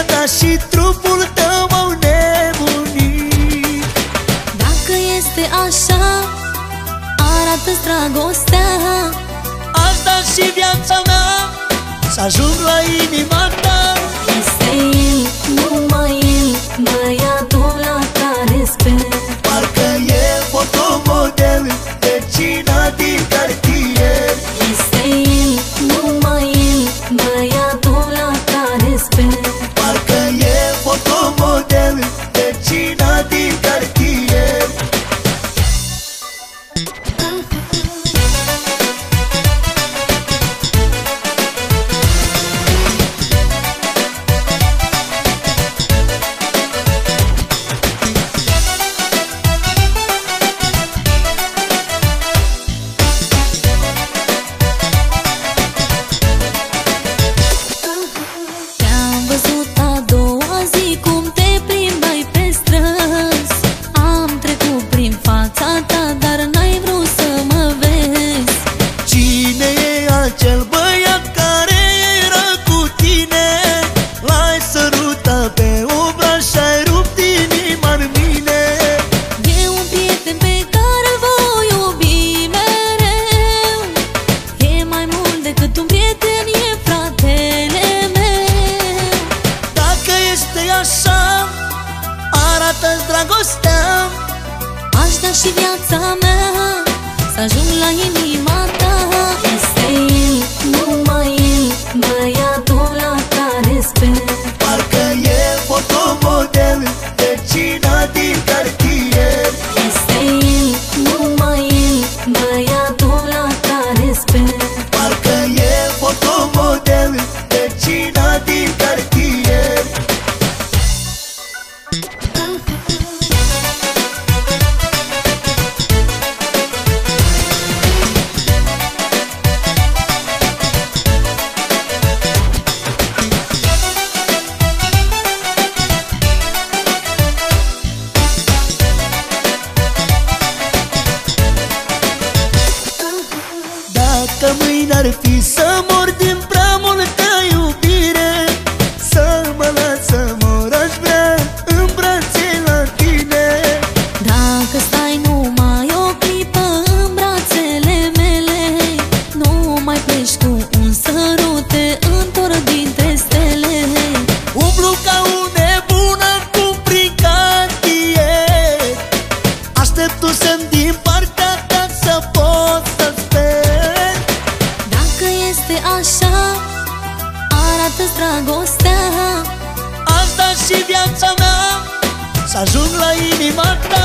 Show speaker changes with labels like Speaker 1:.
Speaker 1: Mintea și trupul tău m-au nebunit.
Speaker 2: Dacă este așa, arată-ți dragostea.
Speaker 1: Aș da și viața mea Să ajung la inima ta.
Speaker 2: Este el, numai și viața mea Să ajung la inima ta. Este el, numai el Băiatul la care sper
Speaker 1: Dacă mâine ar fi să mor din prea multă iubire. Să mă las să mor aș vrea în brațe la tine.
Speaker 2: Dacă stai numai o clipă în brațele mele Nu mai pleci cu un sărut Te întorc dintre așa, arată-ți dragostea.
Speaker 1: Aș da și viața mea Să ajung la inima ta